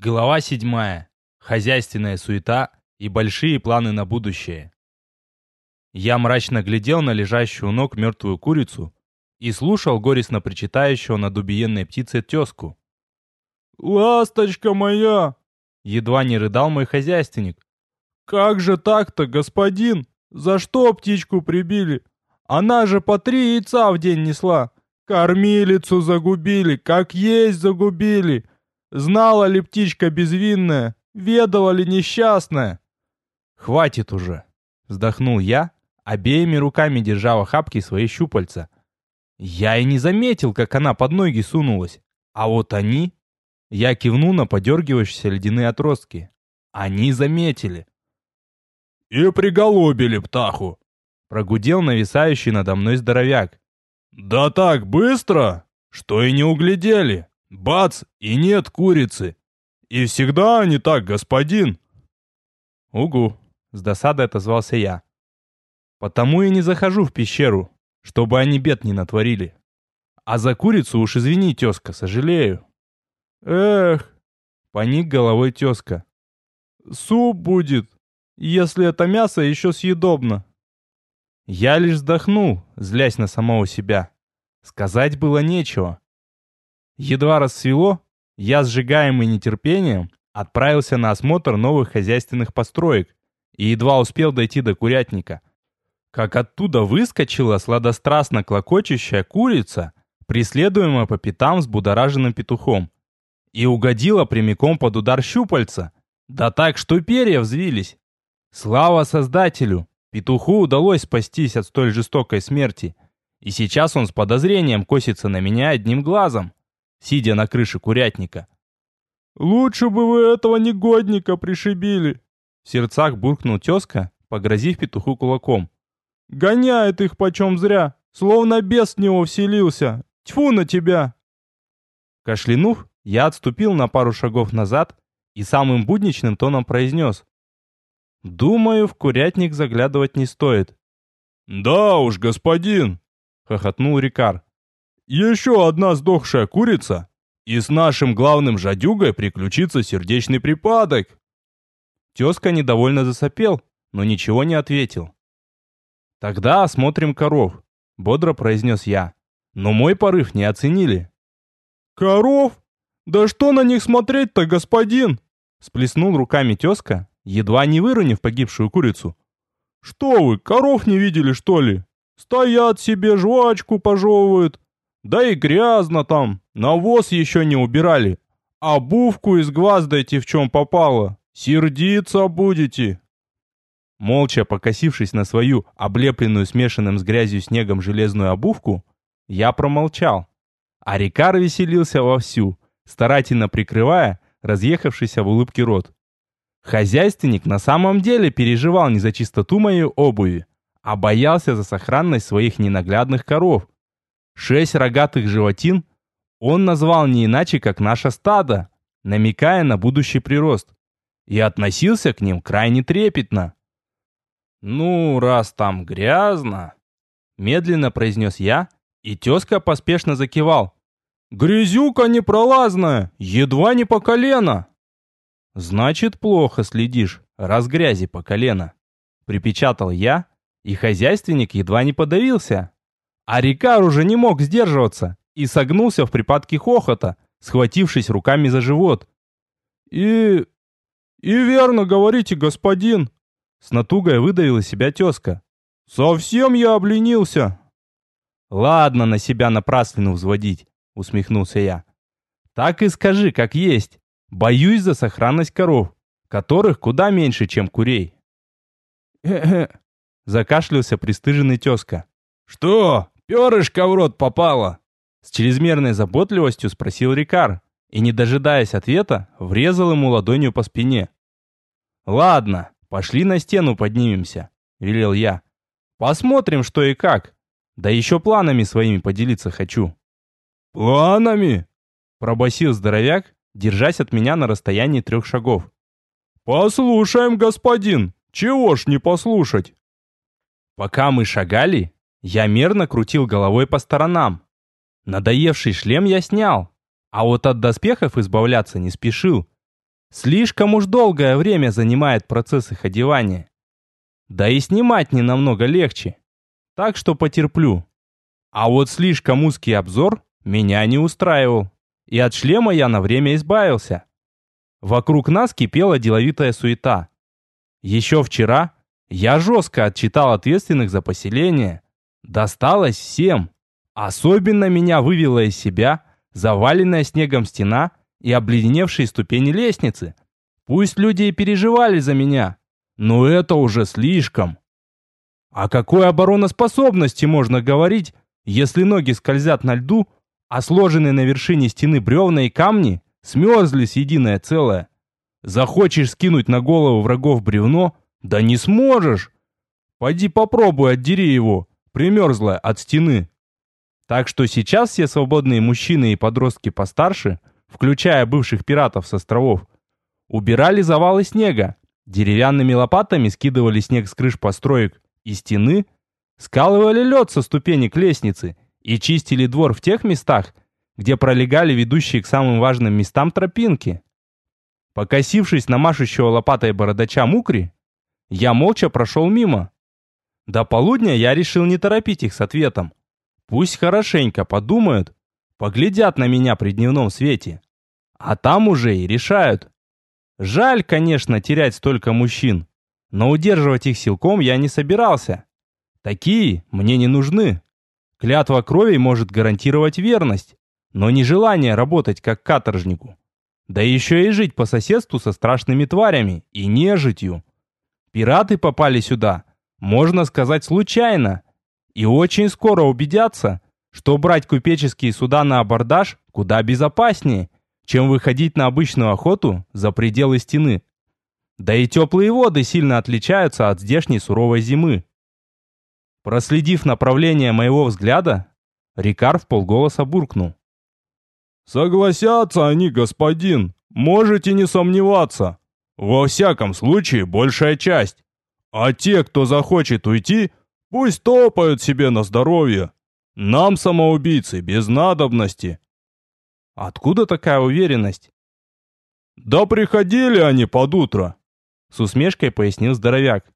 Глава седьмая. Хозяйственная суета и большие планы на будущее. Я мрачно глядел на лежащую у ног мертвую курицу и слушал горестно причитающего над убиенной птицей тезку. «Ласточка моя!» Едва не рыдал мой хозяйственник. «Как же так-то, господин? За что птичку прибили? Она же по три яйца в день несла. Кормилицу загубили, как есть загубили. Знала ли птичка безвинная? Ведала ли несчастная? «Хватит уже!» Вздохнул я, обеими руками держа в охапке свои щупальца. Я и не заметил, как она под ноги сунулась. А вот они... Я кивнул на подергивающиеся ледяные отростки. Они заметили. «И приголубили птаху!» Прогудел нависающий надо мной здоровяк. «Да так быстро, что и не углядели!» Бац, и нет курицы. И всегда они так, господин. Угу, с досадой отозвался я. Потому и не захожу в пещеру, чтобы они бед не натворили. А за курицу уж извини, тезка, сожалею. Эх, поник головой тезка. Суп будет, если это мясо еще съедобно. Я лишь вздохнул, злясь на самого себя. Сказать было нечего. Едва рассвело, я, сжигаемый нетерпением, отправился на осмотр новых хозяйственных построек и едва успел дойти до курятника. Как оттуда выскочила сладострастно клокочущая курица, преследуемая по пятам с будораженным петухом, и угодила прямиком под удар щупальца, да так, что перья взвились. Слава Создателю! Петуху удалось спастись от столь жестокой смерти, и сейчас он с подозрением косится на меня одним глазом сидя на крыше курятника. «Лучше бы вы этого негодника пришибили!» В сердцах буркнул тезка, погрозив петуху кулаком. «Гоняет их почем зря, словно бес в него вселился! Тьфу на тебя!» Кашлянув, я отступил на пару шагов назад и самым будничным тоном произнес. «Думаю, в курятник заглядывать не стоит». «Да уж, господин!» — хохотнул Рикар. Еще одна сдохшая курица, и с нашим главным жадюгой приключится сердечный припадок. Тезка недовольно засопел, но ничего не ответил. «Тогда осмотрим коров», — бодро произнес я. Но мой порыв не оценили. «Коров? Да что на них смотреть-то, господин?» Сплеснул руками тезка, едва не выронив погибшую курицу. «Что вы, коров не видели, что ли? Стоят себе, жвачку пожевывают, да и грязно там, навоз еще не убирали. Обувку из глаз дайте в чем попало. Сердиться будете. Молча покосившись на свою, облепленную смешанным с грязью снегом железную обувку, я промолчал. А Рикар веселился вовсю, старательно прикрывая разъехавшийся в улыбке рот. Хозяйственник на самом деле переживал не за чистоту моей обуви, а боялся за сохранность своих ненаглядных коров, Шесть рогатых животин он назвал не иначе, как наше стадо, намекая на будущий прирост, и относился к ним крайне трепетно. «Ну, раз там грязно», — медленно произнес я, и тезка поспешно закивал. «Грязюка непролазная, едва не по колено». «Значит, плохо следишь, раз грязи по колено», — припечатал я, и хозяйственник едва не подавился. А Рикар уже не мог сдерживаться и согнулся в припадке хохота, схватившись руками за живот. «И... и верно говорите, господин!» С натугой выдавил из себя тезка. «Совсем я обленился!» «Ладно на себя напраслину взводить», усмехнулся я. «Так и скажи, как есть. Боюсь за сохранность коров, которых куда меньше, чем курей». Закашлялся пристыженный тезка. «Что? «Перышко в рот попало!» С чрезмерной заботливостью спросил Рикар и, не дожидаясь ответа, врезал ему ладонью по спине. «Ладно, пошли на стену поднимемся», — велел я. «Посмотрим, что и как. Да еще планами своими поделиться хочу». «Планами?» — пробасил здоровяк, держась от меня на расстоянии трех шагов. «Послушаем, господин! Чего ж не послушать?» Пока мы шагали, я мерно крутил головой по сторонам. Надоевший шлем я снял, а вот от доспехов избавляться не спешил. Слишком уж долгое время занимает процесс их одевания. Да и снимать не намного легче. Так что потерплю. А вот слишком узкий обзор меня не устраивал. И от шлема я на время избавился. Вокруг нас кипела деловитая суета. Еще вчера я жестко отчитал ответственных за поселение. Досталось всем. Особенно меня вывела из себя заваленная снегом стена и обледеневшие ступени лестницы. Пусть люди и переживали за меня, но это уже слишком. О какой обороноспособности можно говорить, если ноги скользят на льду, а сложенные на вершине стены бревна и камни смерзлись единое целое? Захочешь скинуть на голову врагов бревно, да не сможешь. Пойди попробуй, отдери его, примерзлое от стены. Так что сейчас все свободные мужчины и подростки постарше – включая бывших пиратов с островов, убирали завалы снега, деревянными лопатами скидывали снег с крыш построек и стены, скалывали лед со ступенек лестницы и чистили двор в тех местах, где пролегали ведущие к самым важным местам тропинки. Покосившись на машущего лопатой бородача Мукри, я молча прошел мимо. До полудня я решил не торопить их с ответом. Пусть хорошенько подумают, Поглядят на меня при дневном свете. А там уже и решают. Жаль, конечно, терять столько мужчин. Но удерживать их силком я не собирался. Такие мне не нужны. Клятва крови может гарантировать верность, но не желание работать как каторжнику. Да еще и жить по соседству со страшными тварями и нежитью. Пираты попали сюда, можно сказать, случайно. И очень скоро убедятся, что брать купеческие суда на абордаж куда безопаснее, чем выходить на обычную охоту за пределы стены. Да и теплые воды сильно отличаются от здешней суровой зимы. Проследив направление моего взгляда, Рикар в полголоса буркнул. «Согласятся они, господин, можете не сомневаться. Во всяком случае, большая часть. А те, кто захочет уйти, пусть топают себе на здоровье. Нам, самоубийцы, без надобности. Откуда такая уверенность? Да приходили они под утро, с усмешкой пояснил здоровяк.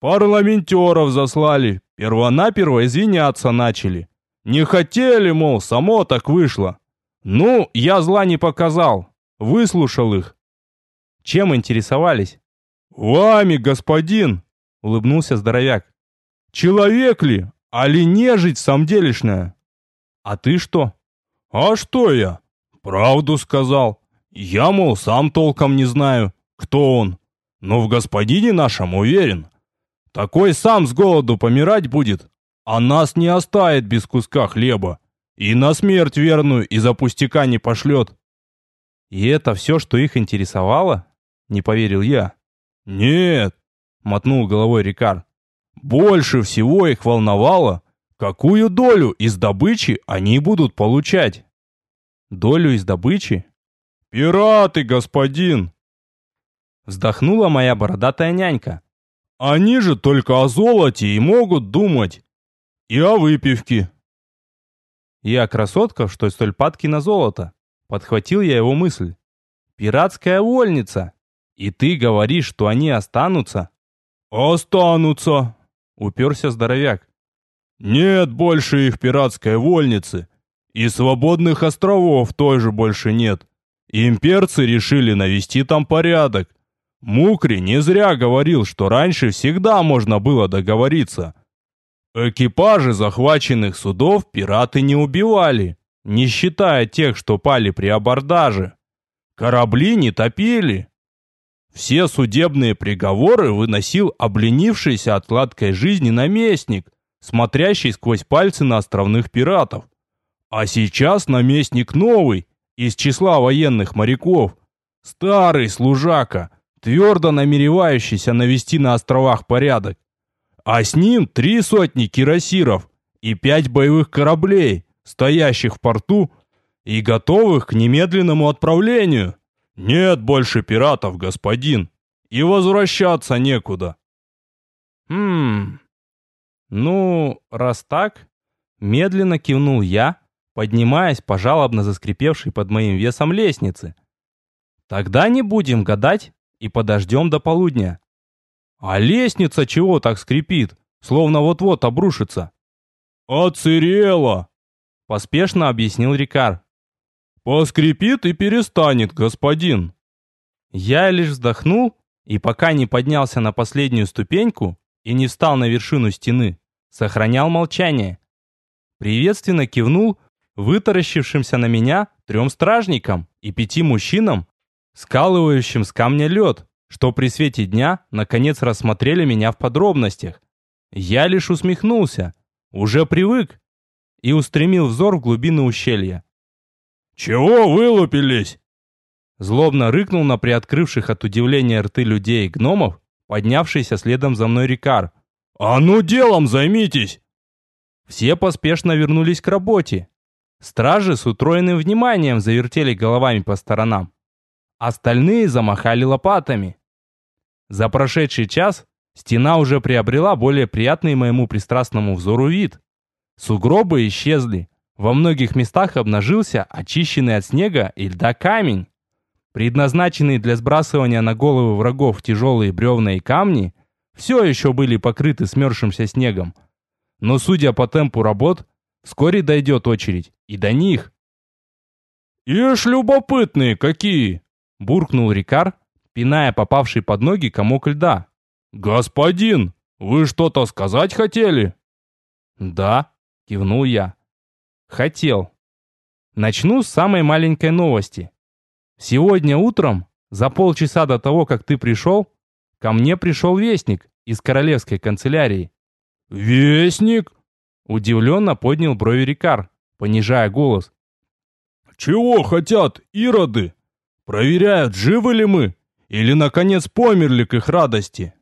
Парламентеров заслали, первонаперво извиняться начали. Не хотели, мол, само так вышло. Ну, я зла не показал, выслушал их. Чем интересовались? Вами, господин, улыбнулся здоровяк. Человек ли, Али нежить самделишная. А ты что? А что я? Правду сказал. Я, мол, сам толком не знаю, кто он. Но в господине нашем уверен. Такой сам с голоду помирать будет, а нас не оставит без куска хлеба. И на смерть верную из-за пустяка не пошлет. И это все, что их интересовало? Не поверил я. Нет, мотнул головой Рикар. Больше всего их волновало, какую долю из добычи они будут получать. Долю из добычи? Пираты, господин! Вздохнула моя бородатая нянька. Они же только о золоте и могут думать. И о выпивке. И о красотках, что столь падки на золото. Подхватил я его мысль. Пиратская вольница. И ты говоришь, что они останутся? Останутся, Уперся здоровяк. Нет больше их пиратской вольницы. И свободных островов тоже больше нет. Имперцы решили навести там порядок. Мукри не зря говорил, что раньше всегда можно было договориться. Экипажи захваченных судов пираты не убивали, не считая тех, что пали при абордаже. Корабли не топили, все судебные приговоры выносил обленившийся от сладкой жизни наместник, смотрящий сквозь пальцы на островных пиратов. А сейчас наместник новый, из числа военных моряков, старый служака, твердо намеревающийся навести на островах порядок. А с ним три сотни кирасиров и пять боевых кораблей, стоящих в порту и готовых к немедленному отправлению. «Нет больше пиратов, господин, и возвращаться некуда». «Хм... Ну, раз так...» Медленно кивнул я, поднимаясь по жалобно заскрипевшей под моим весом лестнице. Тогда не будем гадать и подождем до полудня. А лестница чего так скрипит, словно вот-вот обрушится? «Оцерела!» — поспешно объяснил Рикар. «Поскрипит и перестанет, господин». Я лишь вздохнул и пока не поднялся на последнюю ступеньку и не встал на вершину стены, сохранял молчание. Приветственно кивнул вытаращившимся на меня трем стражникам и пяти мужчинам, скалывающим с камня лед, что при свете дня наконец рассмотрели меня в подробностях. Я лишь усмехнулся, уже привык, и устремил взор в глубины ущелья. «Чего вылупились?» Злобно рыкнул на приоткрывших от удивления рты людей и гномов, поднявшийся следом за мной Рикар. «А ну делом займитесь!» Все поспешно вернулись к работе. Стражи с утроенным вниманием завертели головами по сторонам. Остальные замахали лопатами. За прошедший час стена уже приобрела более приятный моему пристрастному взору вид. Сугробы исчезли. Во многих местах обнажился очищенный от снега и льда камень. Предназначенные для сбрасывания на головы врагов тяжелые бревна и камни все еще были покрыты смерзшимся снегом. Но судя по темпу работ, вскоре дойдет очередь и до них. «Ишь, любопытные какие!» — буркнул Рикар, пиная попавший под ноги комок льда. «Господин, вы что-то сказать хотели?» «Да», — кивнул я. «Хотел. Начну с самой маленькой новости. Сегодня утром, за полчаса до того, как ты пришел, ко мне пришел вестник из королевской канцелярии. «Вестник?» Удивленно поднял брови Рикар, понижая голос. «Чего хотят ироды? Проверяют, живы ли мы? Или, наконец, померли к их радости?»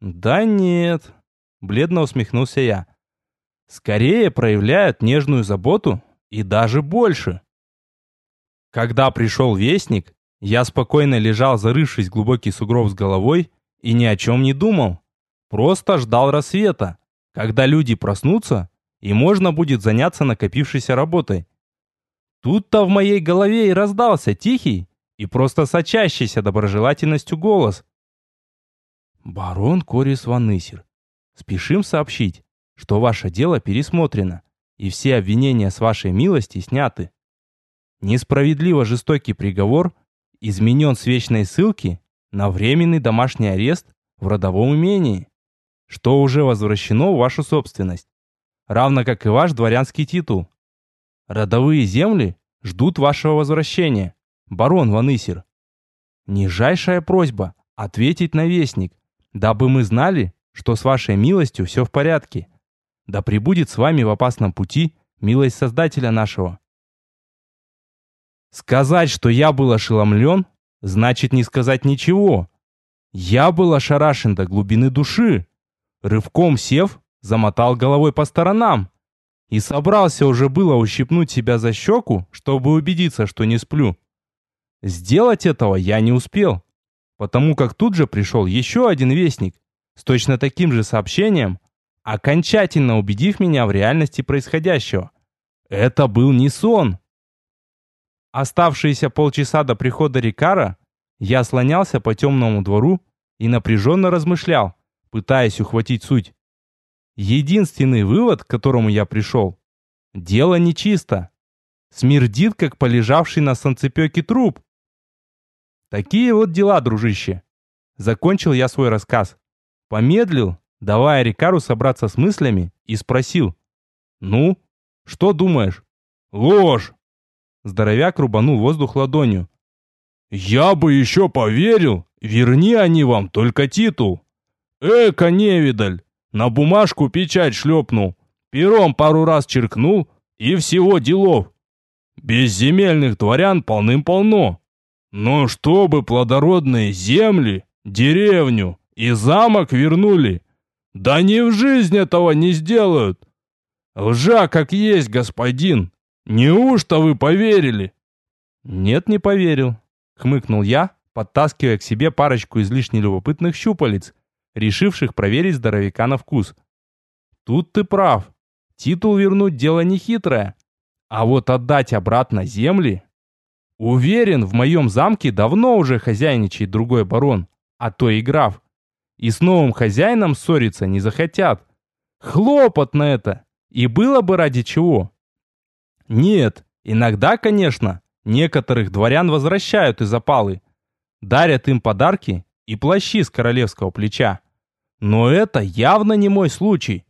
«Да нет», — бледно усмехнулся я. «Скорее проявляют нежную заботу и даже больше. Когда пришел вестник, я спокойно лежал, зарывшись в глубокий сугроб с головой, и ни о чем не думал. Просто ждал рассвета, когда люди проснутся, и можно будет заняться накопившейся работой. Тут-то в моей голове и раздался тихий и просто сочащийся доброжелательностью голос. «Барон Корис Ванысер, спешим сообщить, что ваше дело пересмотрено, и все обвинения с вашей милости сняты. Несправедливо жестокий приговор изменен с вечной ссылки на временный домашний арест в родовом имении, что уже возвращено в вашу собственность, равно как и ваш дворянский титул. Родовые земли ждут вашего возвращения, барон Ванысер. Нижайшая просьба ответить на вестник, дабы мы знали, что с вашей милостью все в порядке. Да пребудет с вами в опасном пути милость Создателя нашего. Сказать, что я был ошеломлен, значит не сказать ничего. Я был ошарашен до глубины души. Рывком сев, замотал головой по сторонам. И собрался уже было ущипнуть себя за щеку, чтобы убедиться, что не сплю. Сделать этого я не успел, потому как тут же пришел еще один вестник с точно таким же сообщением, окончательно убедив меня в реальности происходящего. Это был не сон. Оставшиеся полчаса до прихода Рикара я слонялся по темному двору и напряженно размышлял, пытаясь ухватить суть. Единственный вывод, к которому я пришел – дело нечисто. Смердит, как полежавший на санцепёке труп. Такие вот дела, дружище. Закончил я свой рассказ. Помедлил, давая Рикару собраться с мыслями, и спросил. «Ну, что думаешь?» «Ложь!» Здоровяк рубанул воздух ладонью. «Я бы еще поверил, верни они вам только титул. Эка невидаль, на бумажку печать шлепнул, пером пару раз черкнул и всего делов. Безземельных дворян полным-полно. Но чтобы плодородные земли, деревню и замок вернули, да ни в жизнь этого не сделают. Лжа как есть, господин, «Неужто вы поверили?» «Нет, не поверил», — хмыкнул я, подтаскивая к себе парочку излишне любопытных щупалец, решивших проверить здоровяка на вкус. «Тут ты прав. Титул вернуть дело нехитрое. А вот отдать обратно земли...» Уверен, в моем замке давно уже хозяйничает другой барон, а то и граф. И с новым хозяином ссориться не захотят. Хлопот на это. И было бы ради чего. Нет, иногда, конечно, некоторых дворян возвращают из опалы. Дарят им подарки и плащи с королевского плеча. Но это явно не мой случай.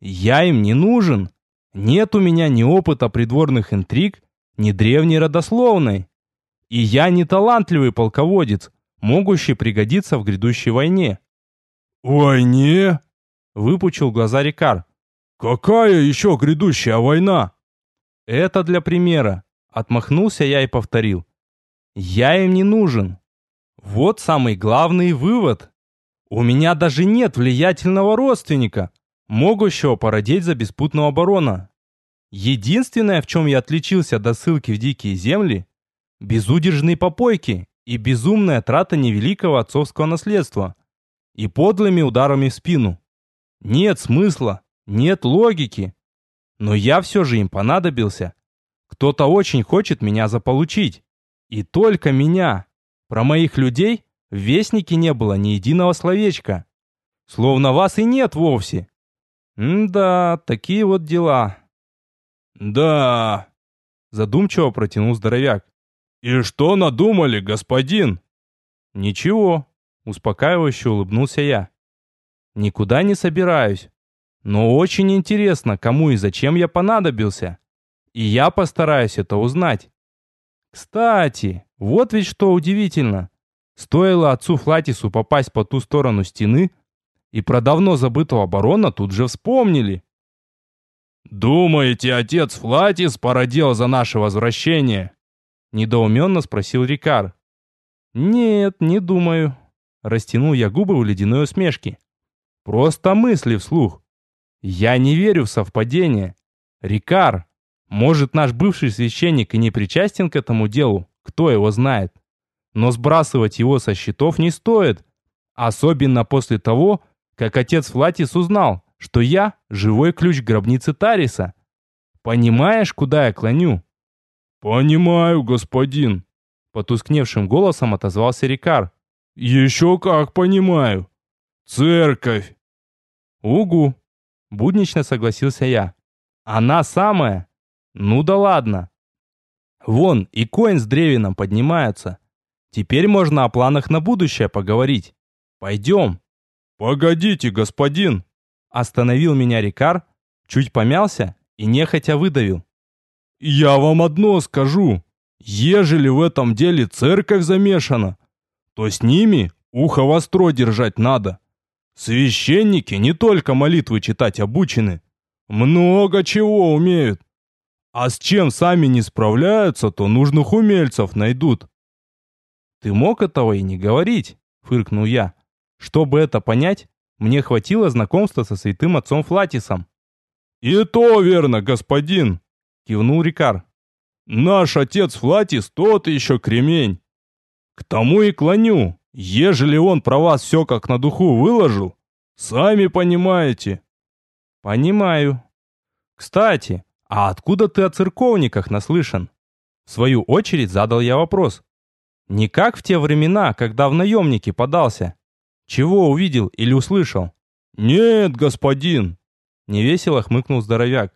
Я им не нужен. Нет у меня ни опыта придворных интриг, ни древней родословной. И я не талантливый полководец, могущий пригодиться в грядущей войне. «Войне?» — выпучил глаза Рикар. «Какая еще грядущая война?» «Это для примера», — отмахнулся я и повторил. «Я им не нужен. Вот самый главный вывод. У меня даже нет влиятельного родственника, могущего породить за беспутного барона. Единственное, в чем я отличился до ссылки в дикие земли, безудержные попойки и безумная трата невеликого отцовского наследства и подлыми ударами в спину. Нет смысла, нет логики. Но я все же им понадобился. Кто-то очень хочет меня заполучить. И только меня. Про моих людей в Вестнике не было ни единого словечка. Словно вас и нет вовсе. М-да, такие вот дела. Да, задумчиво протянул здоровяк. И что надумали, господин? Ничего, успокаивающе улыбнулся я. Никуда не собираюсь. Но очень интересно, кому и зачем я понадобился. И я постараюсь это узнать. Кстати, вот ведь что удивительно. Стоило отцу Флатису попасть по ту сторону стены, и про давно забытого барона тут же вспомнили. «Думаете, отец Флатис породил за наше возвращение?» Недоуменно спросил Рикар. «Нет, не думаю». Растянул я губы в ледяной усмешке. «Просто мысли вслух. Я не верю в совпадение. Рикар, может, наш бывший священник и не причастен к этому делу, кто его знает. Но сбрасывать его со счетов не стоит. Особенно после того, как отец Флатис узнал, что я – живой ключ гробницы Тариса. Понимаешь, куда я клоню?» «Понимаю, господин», — потускневшим голосом отозвался Рикар. «Еще как понимаю. Церковь». «Угу», — буднично согласился я. «Она самая? Ну да ладно. Вон, и Коин с Древином поднимаются. Теперь можно о планах на будущее поговорить. Пойдем». «Погодите, господин!» Остановил меня Рикар, чуть помялся и нехотя выдавил. Я вам одно скажу. Ежели в этом деле церковь замешана, то с ними ухо востро держать надо. Священники не только молитвы читать обучены, много чего умеют. А с чем сами не справляются, то нужных умельцев найдут. Ты мог этого и не говорить, фыркнул я. Чтобы это понять, мне хватило знакомства со святым отцом Флатисом. И то верно, господин, кивнул Рикар. Наш отец Флатис тот еще кремень. К тому и клоню, ежели он про вас все как на духу выложил, сами понимаете. Понимаю. Кстати, а откуда ты о церковниках наслышан? В свою очередь задал я вопрос. Не как в те времена, когда в наемники подался. Чего увидел или услышал? Нет, господин. Невесело хмыкнул здоровяк.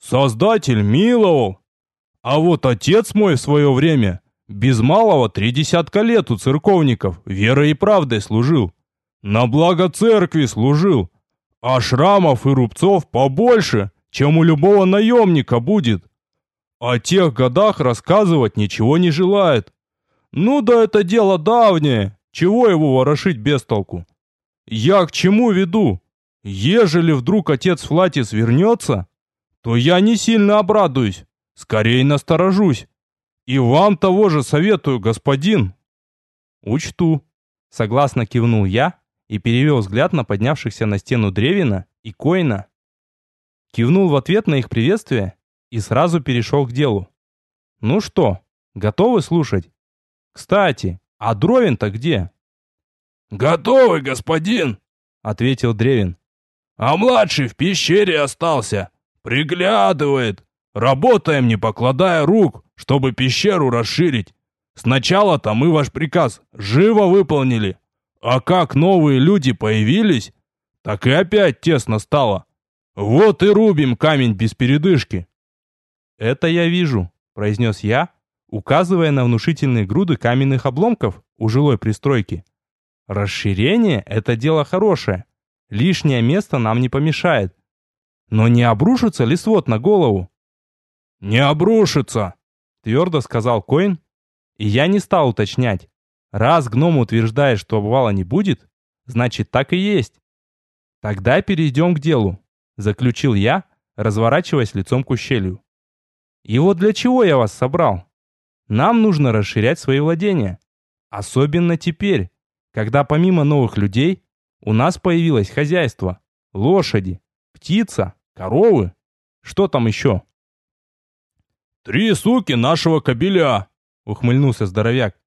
Создатель миловал. А вот отец мой в свое время без малого три десятка лет у церковников верой и правдой служил. На благо церкви служил. А шрамов и рубцов побольше, чем у любого наемника будет. О тех годах рассказывать ничего не желает. Ну да это дело давнее, чего его ворошить без толку? Я к чему веду? Ежели вдруг отец Флатис вернется, то я не сильно обрадуюсь, скорее насторожусь. И вам того же советую, господин. Учту. Согласно кивнул я и перевел взгляд на поднявшихся на стену Древина и Коина. Кивнул в ответ на их приветствие и сразу перешел к делу. Ну что, готовы слушать? Кстати, а Дровин-то где? Готовы, господин, ответил Древин. А младший в пещере остался. Приглядывает. Работаем, не покладая рук, чтобы пещеру расширить. Сначала-то мы ваш приказ живо выполнили. А как новые люди появились, так и опять тесно стало. Вот и рубим камень без передышки. Это я вижу, произнес я, указывая на внушительные груды каменных обломков у жилой пристройки. Расширение — это дело хорошее. Лишнее место нам не помешает. Но не обрушится ли свод на голову? «Не обрушится!» — твердо сказал Коин, и я не стал уточнять. Раз гном утверждает, что обвала не будет, значит так и есть. Тогда перейдем к делу, заключил я, разворачиваясь лицом к ущелью. И вот для чего я вас собрал? Нам нужно расширять свои владения. Особенно теперь, когда помимо новых людей у нас появилось хозяйство, лошади, птица, коровы. Что там еще? «Три суки нашего кобеля!» — ухмыльнулся здоровяк.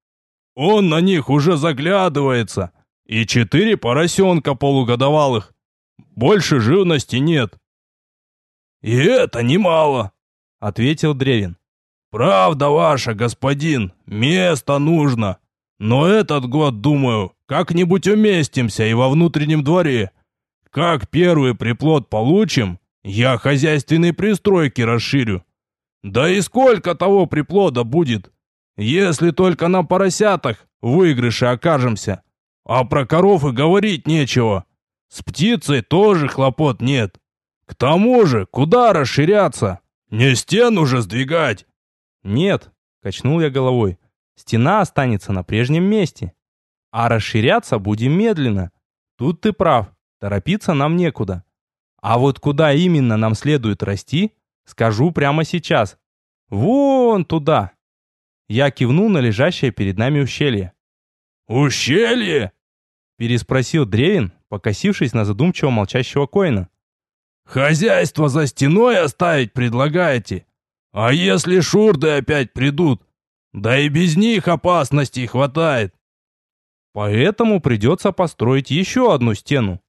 «Он на них уже заглядывается! И четыре поросенка полугодовалых! Больше живности нет!» «И это немало!» — ответил Древин. «Правда ваша, господин, место нужно. Но этот год, думаю, как-нибудь уместимся и во внутреннем дворе. Как первый приплод получим, я хозяйственные пристройки расширю. Да и сколько того приплода будет, если только на поросятах выигрыше окажемся. А про коров и говорить нечего. С птицей тоже хлопот нет. К тому же, куда расширяться? Не стену же сдвигать. Нет, качнул я головой. Стена останется на прежнем месте. А расширяться будем медленно. Тут ты прав, торопиться нам некуда. А вот куда именно нам следует расти, Скажу прямо сейчас. Вон туда. Я кивнул на лежащее перед нами ущелье. «Ущелье?» Переспросил Древин, покосившись на задумчиво молчащего Коина. «Хозяйство за стеной оставить предлагаете? А если шурды опять придут? Да и без них опасностей хватает». «Поэтому придется построить еще одну стену»,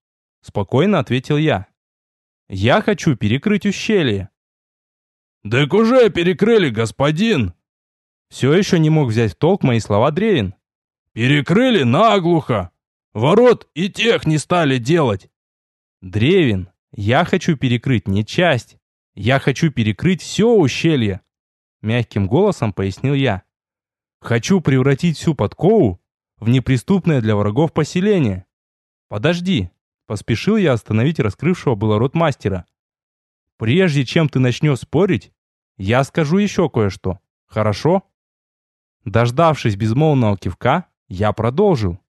спокойно ответил я. «Я хочу перекрыть ущелье. «Так уже перекрыли, господин!» Все еще не мог взять в толк мои слова Древин. «Перекрыли наглухо! Ворот и тех не стали делать!» «Древин, я хочу перекрыть не часть. Я хочу перекрыть все ущелье!» Мягким голосом пояснил я. «Хочу превратить всю подкову в неприступное для врагов поселение. Подожди!» Поспешил я остановить раскрывшего было рот мастера. «Прежде чем ты начнешь спорить, я скажу еще кое-что. Хорошо? Дождавшись безмолвного кивка, я продолжил.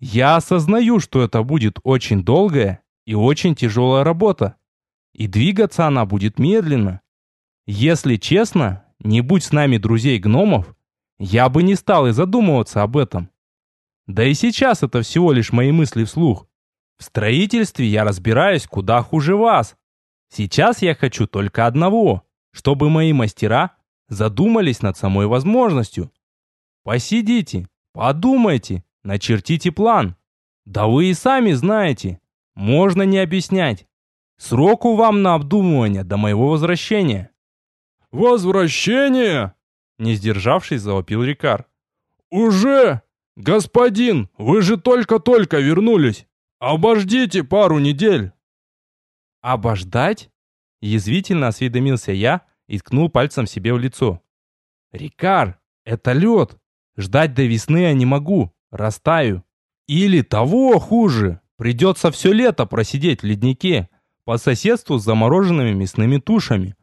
Я осознаю, что это будет очень долгая и очень тяжелая работа. И двигаться она будет медленно. Если честно, не будь с нами друзей-гномов, я бы не стал и задумываться об этом. Да и сейчас это всего лишь мои мысли вслух. В строительстве я разбираюсь куда хуже вас. Сейчас я хочу только одного чтобы мои мастера задумались над самой возможностью. Посидите, подумайте, начертите план. Да вы и сами знаете, можно не объяснять. Сроку вам на обдумывание до моего возвращения. Возвращение? Не сдержавшись, завопил Рикар. Уже? Господин, вы же только-только вернулись. Обождите пару недель. Обождать? Язвительно осведомился я и ткнул пальцем себе в лицо. «Рикар, это лед! Ждать до весны я не могу, растаю. Или того хуже, придется все лето просидеть в леднике по соседству с замороженными мясными тушами.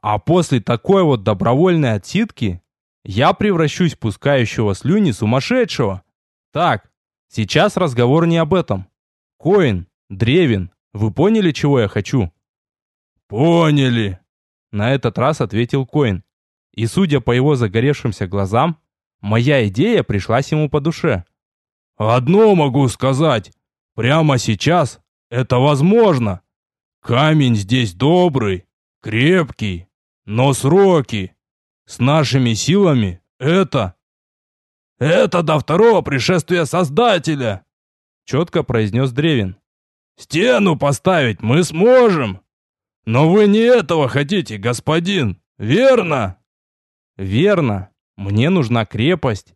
А после такой вот добровольной отсидки я превращусь в пускающего слюни сумасшедшего. Так, сейчас разговор не об этом. Коин, Древин, вы поняли, чего я хочу?» «Поняли!» На этот раз ответил Коин. И судя по его загоревшимся глазам, моя идея пришлась ему по душе. «Одно могу сказать. Прямо сейчас это возможно. Камень здесь добрый, крепкий, но сроки. С нашими силами это... Это до второго пришествия Создателя!» Четко произнес Древин. «Стену поставить мы сможем, «Но вы не этого хотите, господин, верно?» Верно. Мне нужна крепость.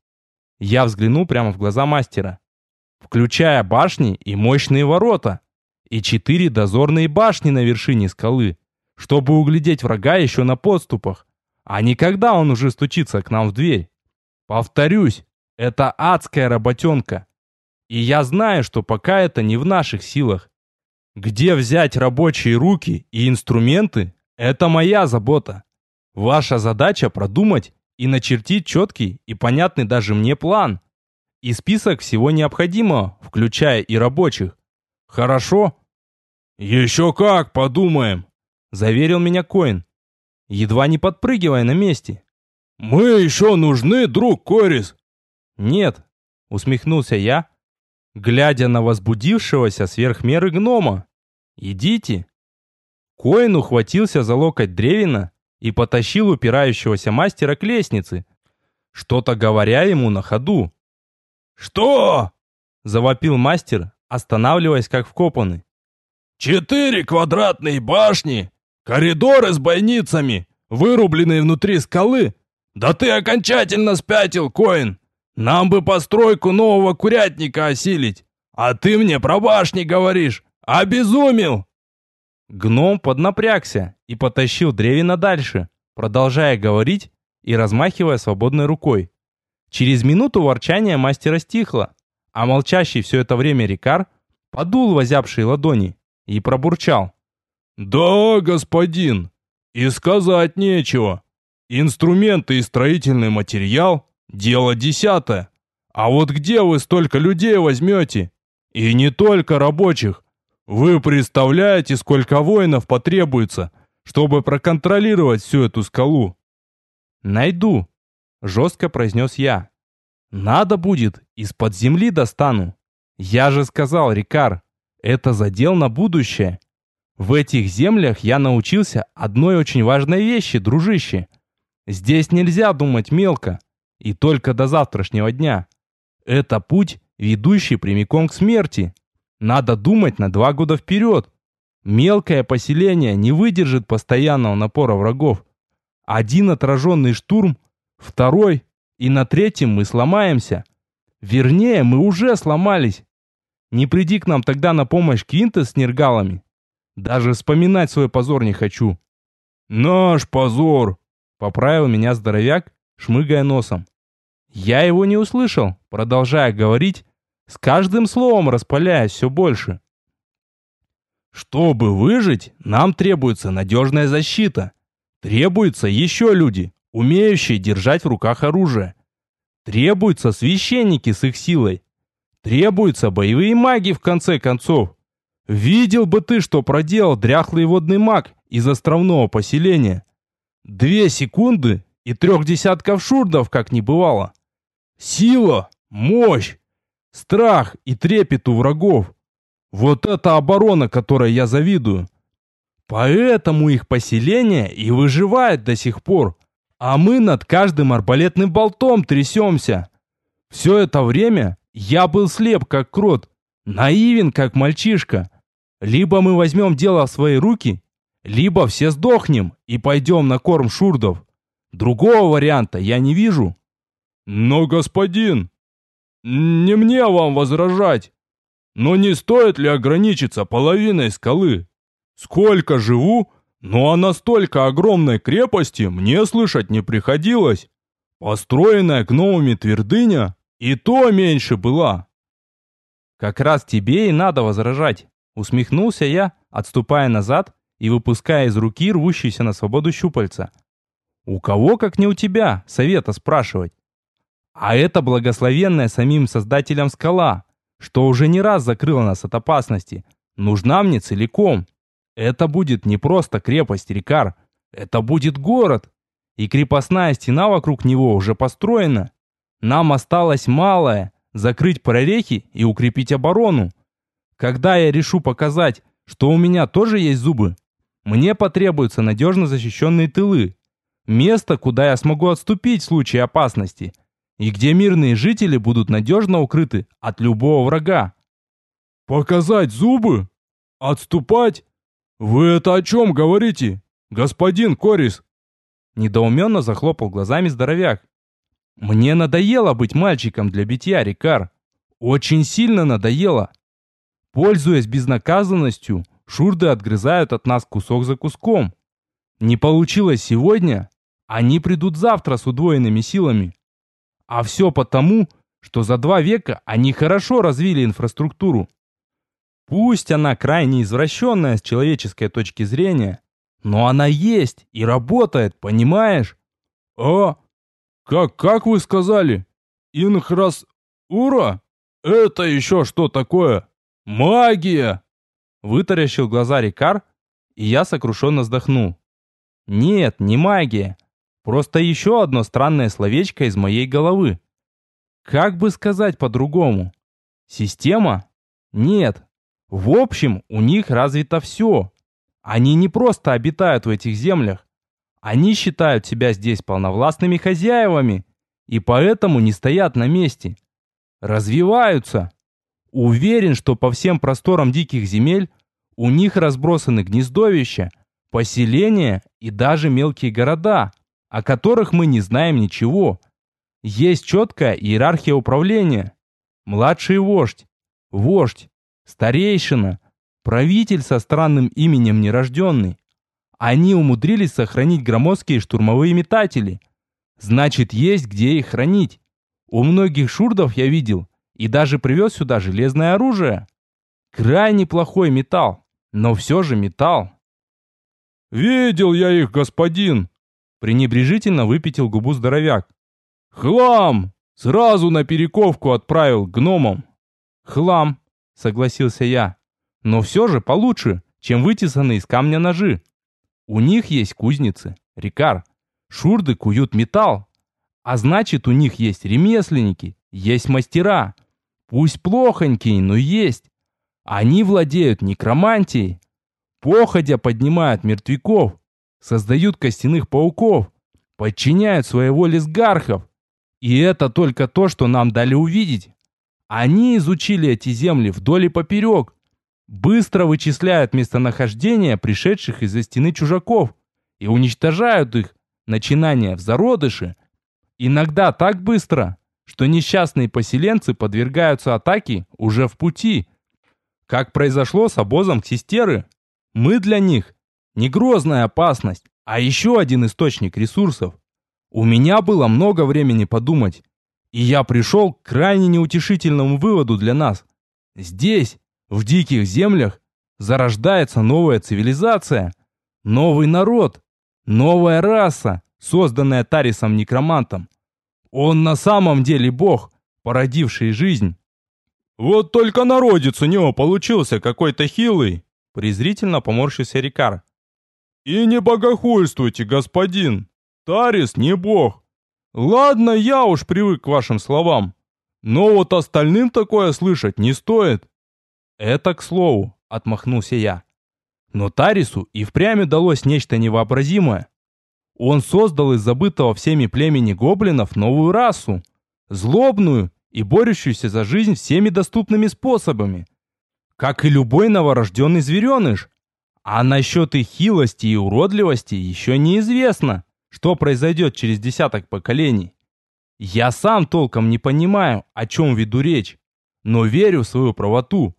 Я взглянул прямо в глаза мастера. Включая башни и мощные ворота. И четыре дозорные башни на вершине скалы, чтобы углядеть врага еще на подступах, а не когда он уже стучится к нам в дверь. Повторюсь, это адская работенка. И я знаю, что пока это не в наших силах. Где взять рабочие руки и инструменты, это моя забота. Ваша задача продумать и начертить четкий и понятный даже мне план. И список всего необходимого, включая и рабочих. Хорошо? Еще как, подумаем, заверил меня Коин, едва не подпрыгивая на месте. Мы еще нужны, друг Корис. Нет, усмехнулся я, глядя на возбудившегося сверх меры гнома. «Идите!» Коин ухватился за локоть Древина и потащил упирающегося мастера к лестнице, что-то говоря ему на ходу. «Что?» – завопил мастер, останавливаясь как вкопанный. «Четыре квадратные башни, коридоры с бойницами, вырубленные внутри скалы. Да ты окончательно спятил, Коин! Нам бы постройку нового курятника осилить, а ты мне про башни говоришь. Обезумел!» Гном поднапрягся и потащил Древина дальше, продолжая говорить и размахивая свободной рукой. Через минуту ворчание мастера стихло, а молчащий все это время Рикар подул возявшие ладони и пробурчал. «Да, господин, и сказать нечего. Инструменты и строительный материал Дело десятое. А вот где вы столько людей возьмете? И не только рабочих. Вы представляете, сколько воинов потребуется, чтобы проконтролировать всю эту скалу? Найду, жестко произнес я. Надо будет, из-под земли достану. Я же сказал, Рикар, это задел на будущее. В этих землях я научился одной очень важной вещи, дружище. Здесь нельзя думать мелко. И только до завтрашнего дня. Это путь, ведущий прямиком к смерти. Надо думать на два года вперед. Мелкое поселение не выдержит постоянного напора врагов. Один отраженный штурм, второй, и на третьем мы сломаемся. Вернее, мы уже сломались. Не приди к нам тогда на помощь Квинта с нергалами. Даже вспоминать свой позор не хочу. Наш позор, поправил меня здоровяк шмыгая носом. Я его не услышал, продолжая говорить, с каждым словом распаляясь все больше. Чтобы выжить, нам требуется надежная защита. Требуются еще люди, умеющие держать в руках оружие. Требуются священники с их силой. Требуются боевые маги, в конце концов. Видел бы ты, что проделал дряхлый водный маг из островного поселения. Две секунды, и трех десятков шурдов, как не бывало. Сила, мощь, страх и трепет у врагов. Вот это оборона, которой я завидую. Поэтому их поселение и выживает до сих пор. А мы над каждым арбалетным болтом трясемся. Все это время я был слеп, как крот, наивен, как мальчишка. Либо мы возьмем дело в свои руки, либо все сдохнем и пойдем на корм шурдов. Другого варианта я не вижу. Но, господин, не мне вам возражать. Но не стоит ли ограничиться половиной скалы? Сколько живу, но о настолько огромной крепости мне слышать не приходилось. Построенная гномами твердыня и то меньше была. Как раз тебе и надо возражать, усмехнулся я, отступая назад и выпуская из руки рвущийся на свободу щупальца. У кого, как не у тебя, совета спрашивать? А это благословенная самим создателем скала, что уже не раз закрыла нас от опасности, нужна мне целиком. Это будет не просто крепость Рикар, это будет город. И крепостная стена вокруг него уже построена. Нам осталось малое – закрыть прорехи и укрепить оборону. Когда я решу показать, что у меня тоже есть зубы, мне потребуются надежно защищенные тылы, Место, куда я смогу отступить в случае опасности. И где мирные жители будут надежно укрыты от любого врага. Показать зубы? Отступать? Вы это о чем говорите, господин Корис? Недоуменно захлопал глазами здоровяк. Мне надоело быть мальчиком для битья, Рикар. Очень сильно надоело. Пользуясь безнаказанностью, шурды отгрызают от нас кусок за куском. Не получилось сегодня, они придут завтра с удвоенными силами. А все потому, что за два века они хорошо развили инфраструктуру. Пусть она крайне извращенная с человеческой точки зрения, но она есть и работает, понимаешь? А, как, как вы сказали? Инхрас... Ура? Это еще что такое? Магия! Вытаращил глаза Рикар, и я сокрушенно вздохнул. Нет, не магия. Просто еще одно странное словечко из моей головы. Как бы сказать по-другому? Система? Нет. В общем, у них развито все. Они не просто обитают в этих землях. Они считают себя здесь полновластными хозяевами и поэтому не стоят на месте. Развиваются. Уверен, что по всем просторам диких земель у них разбросаны гнездовища, поселения и даже мелкие города – о которых мы не знаем ничего. Есть четкая иерархия управления. Младший вождь, вождь, старейшина, правитель со странным именем нерожденный. Они умудрились сохранить громоздкие штурмовые метатели. Значит, есть где их хранить. У многих шурдов я видел и даже привез сюда железное оружие. Крайне плохой металл, но все же металл. «Видел я их, господин!» Пренебрежительно выпятил губу здоровяк. «Хлам! Сразу на перековку отправил гномам!» «Хлам!» — согласился я. «Но все же получше, чем вытесанные из камня ножи. У них есть кузницы, Рикар. Шурды куют металл. А значит, у них есть ремесленники, есть мастера. Пусть плохонькие, но есть. Они владеют некромантией. Походя поднимают мертвяков, создают костяных пауков, подчиняют своей воле сгархов. И это только то, что нам дали увидеть. Они изучили эти земли вдоль и поперек, быстро вычисляют местонахождение пришедших из-за стены чужаков и уничтожают их начинания в зародыше. Иногда так быстро, что несчастные поселенцы подвергаются атаке уже в пути. Как произошло с обозом Ксистеры. Мы для них не грозная опасность, а еще один источник ресурсов. У меня было много времени подумать, и я пришел к крайне неутешительному выводу для нас. Здесь, в диких землях, зарождается новая цивилизация, новый народ, новая раса, созданная Тарисом-некромантом. Он на самом деле бог, породивший жизнь. Вот только народец у него получился какой-то хилый, презрительно поморщился Рикар. «И не богохульствуйте, господин! Тарис не бог! Ладно, я уж привык к вашим словам, но вот остальным такое слышать не стоит!» «Это к слову», — отмахнулся я. Но Тарису и впрямь удалось нечто невообразимое. Он создал из забытого всеми племени гоблинов новую расу, злобную и борющуюся за жизнь всеми доступными способами. Как и любой новорожденный звереныш, а насчет их хилости и уродливости еще неизвестно, что произойдет через десяток поколений. Я сам толком не понимаю, о чем веду речь, но верю в свою правоту.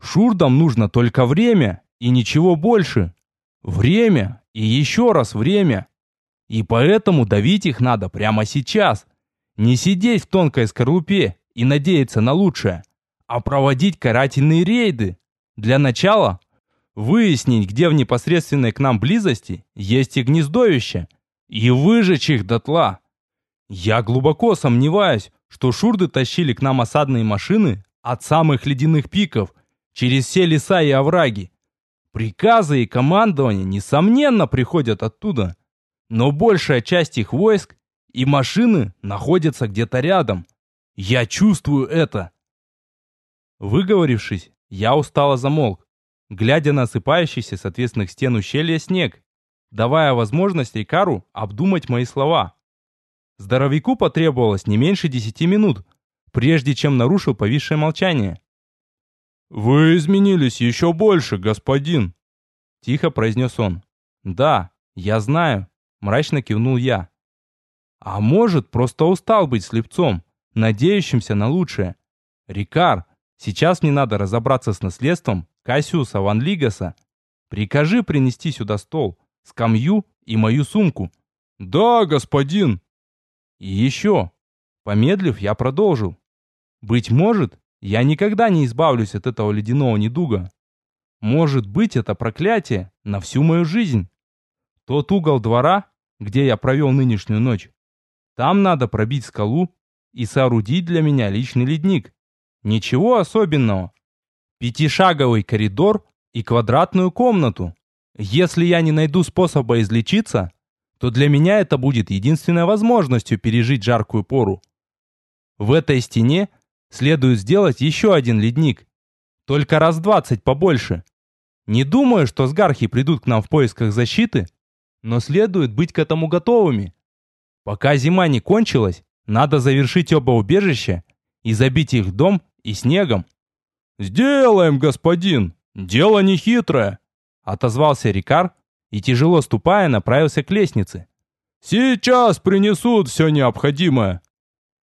Шурдам нужно только время и ничего больше. Время и еще раз время. И поэтому давить их надо прямо сейчас. Не сидеть в тонкой скорлупе и надеяться на лучшее, а проводить карательные рейды. Для начала выяснить, где в непосредственной к нам близости есть и гнездовище, и выжечь их дотла. Я глубоко сомневаюсь, что шурды тащили к нам осадные машины от самых ледяных пиков через все леса и овраги. Приказы и командование, несомненно, приходят оттуда, но большая часть их войск и машины находятся где-то рядом. Я чувствую это. Выговорившись, я устало замолк глядя на осыпающийся с ответственных стен ущелья снег, давая возможность Рикару обдумать мои слова. Здоровяку потребовалось не меньше десяти минут, прежде чем нарушил повисшее молчание. «Вы изменились еще больше, господин!» Тихо произнес он. «Да, я знаю. мрачно кивнул я. А может, просто устал быть слепцом, надеющимся на лучшее. Рикар, сейчас мне надо разобраться с наследством Кассиуса Ван Лигаса. Прикажи принести сюда стол, скамью и мою сумку. Да, господин. И еще. Помедлив, я продолжил. Быть может, я никогда не избавлюсь от этого ледяного недуга. Может быть, это проклятие на всю мою жизнь. Тот угол двора, где я провел нынешнюю ночь, там надо пробить скалу и соорудить для меня личный ледник. Ничего особенного. Пятишаговый коридор и квадратную комнату. Если я не найду способа излечиться, то для меня это будет единственной возможностью пережить жаркую пору. В этой стене следует сделать еще один ледник. Только раз двадцать побольше. Не думаю, что сгархи придут к нам в поисках защиты, но следует быть к этому готовыми. Пока зима не кончилась, надо завершить оба убежища и забить их дом и снегом. «Сделаем, господин! Дело не хитрое!» Отозвался Рикар и, тяжело ступая, направился к лестнице. «Сейчас принесут все необходимое!»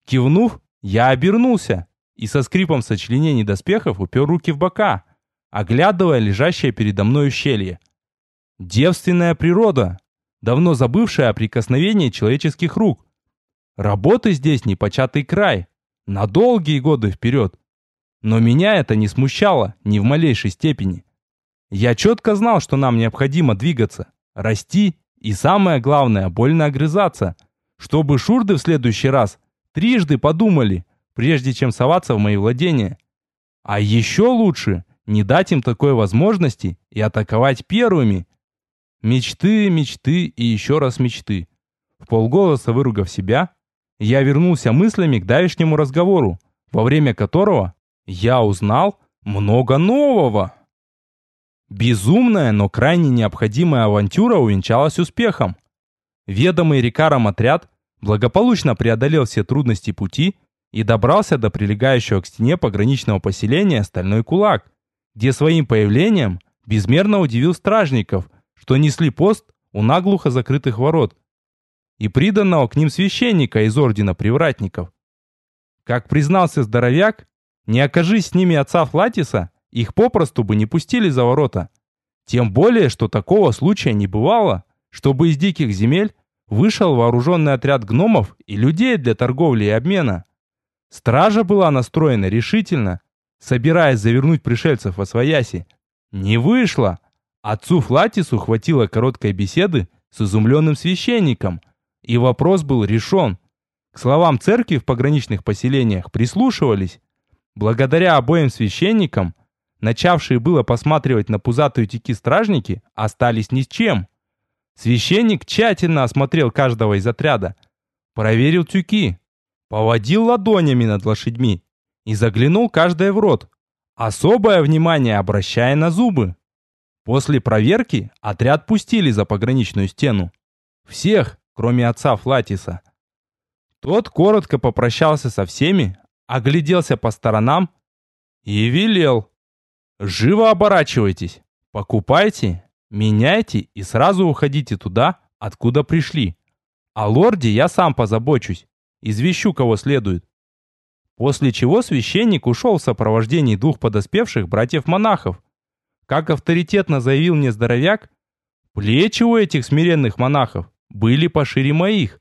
Кивнув, я обернулся и со скрипом сочленений доспехов упер руки в бока, оглядывая лежащее передо мной ущелье. Девственная природа, давно забывшая о прикосновении человеческих рук. Работы здесь непочатый край, на долгие годы вперед. Но меня это не смущало ни в малейшей степени. Я четко знал, что нам необходимо двигаться, расти и, самое главное, больно огрызаться, чтобы шурды в следующий раз трижды подумали, прежде чем соваться в мои владения. А еще лучше не дать им такой возможности и атаковать первыми. Мечты, мечты и еще раз мечты. В полголоса выругав себя, я вернулся мыслями к давешнему разговору, во время которого я узнал много нового. Безумная, но крайне необходимая авантюра увенчалась успехом. Ведомый Рикаром отряд благополучно преодолел все трудности пути и добрался до прилегающего к стене пограничного поселения Стальной Кулак, где своим появлением безмерно удивил стражников, что несли пост у наглухо закрытых ворот, и приданного к ним священника из ордена привратников. Как признался здоровяк, не окажись с ними отца Флатиса, их попросту бы не пустили за ворота. Тем более, что такого случая не бывало, чтобы из диких земель вышел вооруженный отряд гномов и людей для торговли и обмена. Стража была настроена решительно, собираясь завернуть пришельцев во свояси. Не вышло. Отцу Флатису хватило короткой беседы с изумленным священником, и вопрос был решен. К словам церкви в пограничных поселениях прислушивались, Благодаря обоим священникам, начавшие было посматривать на пузатые тики стражники, остались ни с чем. Священник тщательно осмотрел каждого из отряда, проверил тюки, поводил ладонями над лошадьми и заглянул каждое в рот, особое внимание обращая на зубы. После проверки отряд пустили за пограничную стену. Всех, кроме отца Флатиса. Тот коротко попрощался со всеми, огляделся по сторонам и велел. «Живо оборачивайтесь, покупайте, меняйте и сразу уходите туда, откуда пришли. О лорде я сам позабочусь, извещу, кого следует». После чего священник ушел в сопровождении двух подоспевших братьев-монахов. Как авторитетно заявил мне здоровяк, плечи у этих смиренных монахов были пошире моих,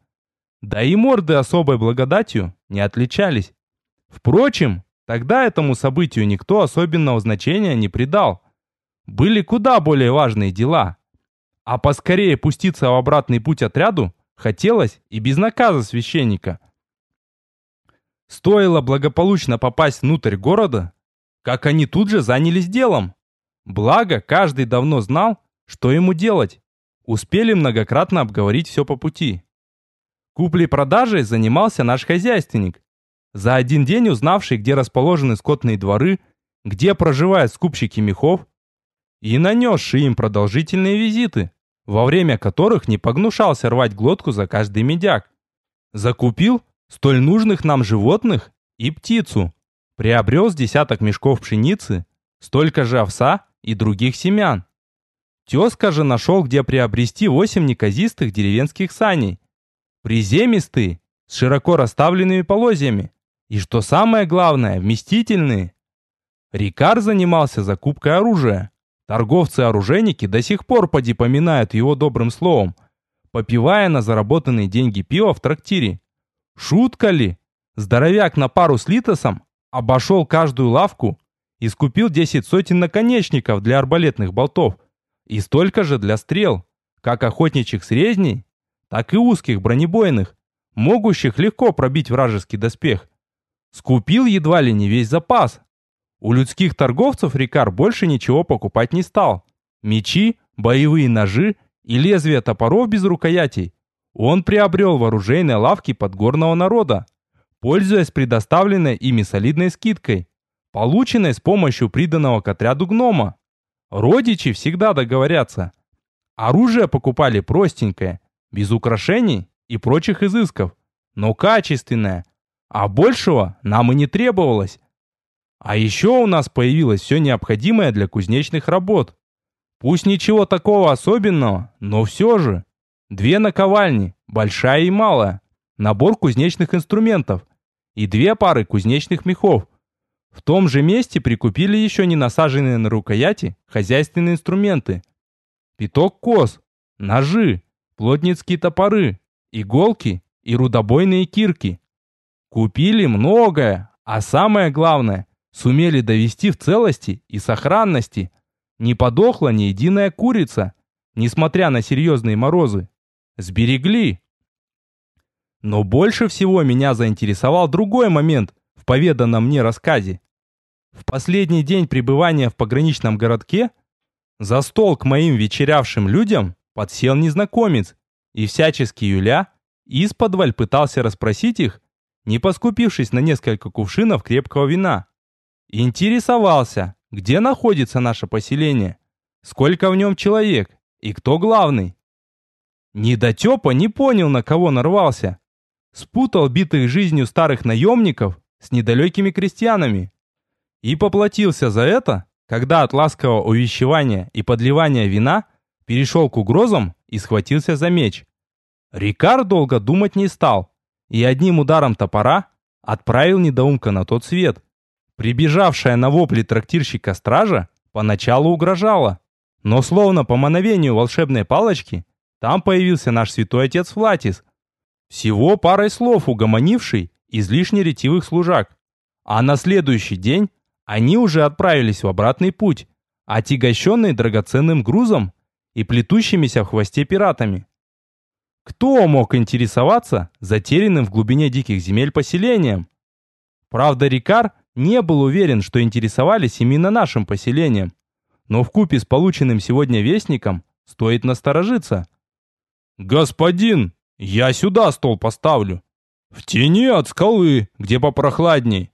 да и морды особой благодатью не отличались. Впрочем, тогда этому событию никто особенного значения не придал. Были куда более важные дела. А поскорее пуститься в обратный путь отряду хотелось и без наказа священника. Стоило благополучно попасть внутрь города, как они тут же занялись делом. Благо, каждый давно знал, что ему делать. Успели многократно обговорить все по пути. Куплей-продажей занимался наш хозяйственник, за один день узнавший, где расположены скотные дворы, где проживают скупщики мехов, и нанесший им продолжительные визиты, во время которых не погнушался рвать глотку за каждый медяк. Закупил столь нужных нам животных и птицу, приобрел с десяток мешков пшеницы, столько же овса и других семян. Тезка же нашел, где приобрести восемь неказистых деревенских саней. Приземистые, с широко расставленными полозьями. И что самое главное, вместительные. Рикар занимался закупкой оружия. Торговцы-оружейники до сих пор поди поминают его добрым словом, попивая на заработанные деньги пиво в трактире. Шутка ли? Здоровяк на пару с Литосом обошел каждую лавку и скупил 10 сотен наконечников для арбалетных болтов и столько же для стрел, как охотничьих срезней, так и узких бронебойных, могущих легко пробить вражеский доспех. Скупил едва ли не весь запас. У людских торговцев Рикар больше ничего покупать не стал. Мечи, боевые ножи и лезвия топоров без рукоятей он приобрел в оружейной лавке подгорного народа, пользуясь предоставленной ими солидной скидкой, полученной с помощью приданного к отряду гнома. Родичи всегда договорятся. Оружие покупали простенькое, без украшений и прочих изысков, но качественное, а большего нам и не требовалось. А еще у нас появилось все необходимое для кузнечных работ. Пусть ничего такого особенного, но все же. Две наковальни, большая и малая, набор кузнечных инструментов и две пары кузнечных мехов. В том же месте прикупили еще не насаженные на рукояти хозяйственные инструменты. Пяток коз, ножи, плотницкие топоры, иголки и рудобойные кирки. Купили многое, а самое главное, сумели довести в целости и сохранности. Не подохла ни единая курица, несмотря на серьезные морозы. Сберегли. Но больше всего меня заинтересовал другой момент в поведанном мне рассказе. В последний день пребывания в пограничном городке за стол к моим вечерявшим людям подсел незнакомец и всячески Юля из-под пытался расспросить их, не поскупившись на несколько кувшинов крепкого вина. Интересовался, где находится наше поселение, сколько в нем человек и кто главный. Недотепа не понял, на кого нарвался. Спутал битых жизнью старых наемников с недалекими крестьянами. И поплатился за это, когда от ласкового увещевания и подливания вина перешел к угрозам и схватился за меч. Рикар долго думать не стал и одним ударом топора отправил недоумка на тот свет. Прибежавшая на вопли трактирщика стража поначалу угрожала, но словно по мановению волшебной палочки там появился наш святой отец Флатис, всего парой слов угомонивший излишне ретивых служак. А на следующий день они уже отправились в обратный путь, отягощенные драгоценным грузом и плетущимися в хвосте пиратами. Кто мог интересоваться затерянным в глубине диких земель поселением? Правда, Рикар не был уверен, что интересовались именно нашим поселением, но в купе с полученным сегодня вестником стоит насторожиться – «Господин, я сюда стол поставлю. В тени от скалы, где попрохладней.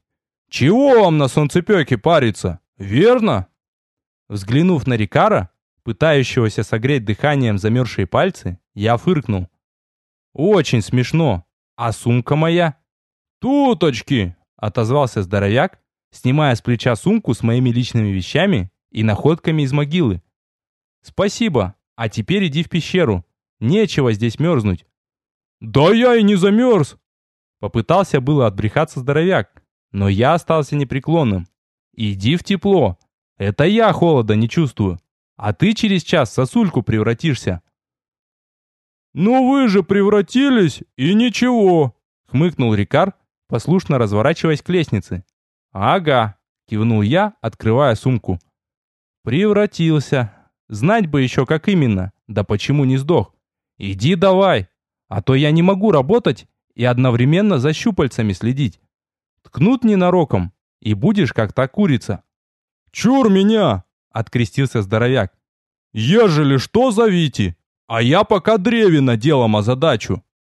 Чего вам на солнцепеке париться, верно?» Взглянув на Рикара, пытающегося согреть дыханием замерзшие пальцы, я фыркнул. «Очень смешно. А сумка моя?» «Туточки!» — отозвался здоровяк, снимая с плеча сумку с моими личными вещами и находками из могилы. «Спасибо. А теперь иди в пещеру. Нечего здесь мерзнуть. Да я и не замерз. Попытался было отбрехаться здоровяк, но я остался непреклонным. Иди в тепло. Это я холода не чувствую. А ты через час в сосульку превратишься. «Ну вы же превратились, и ничего!» — хмыкнул Рикар, послушно разворачиваясь к лестнице. «Ага», — кивнул я, открывая сумку. «Превратился. Знать бы еще, как именно, да почему не сдох. Иди давай, а то я не могу работать и одновременно за щупальцами следить. Ткнут ненароком, и будешь как та курица. Чур меня, открестился здоровяк. Ежели что, зовите, а я пока древина делом озадачу.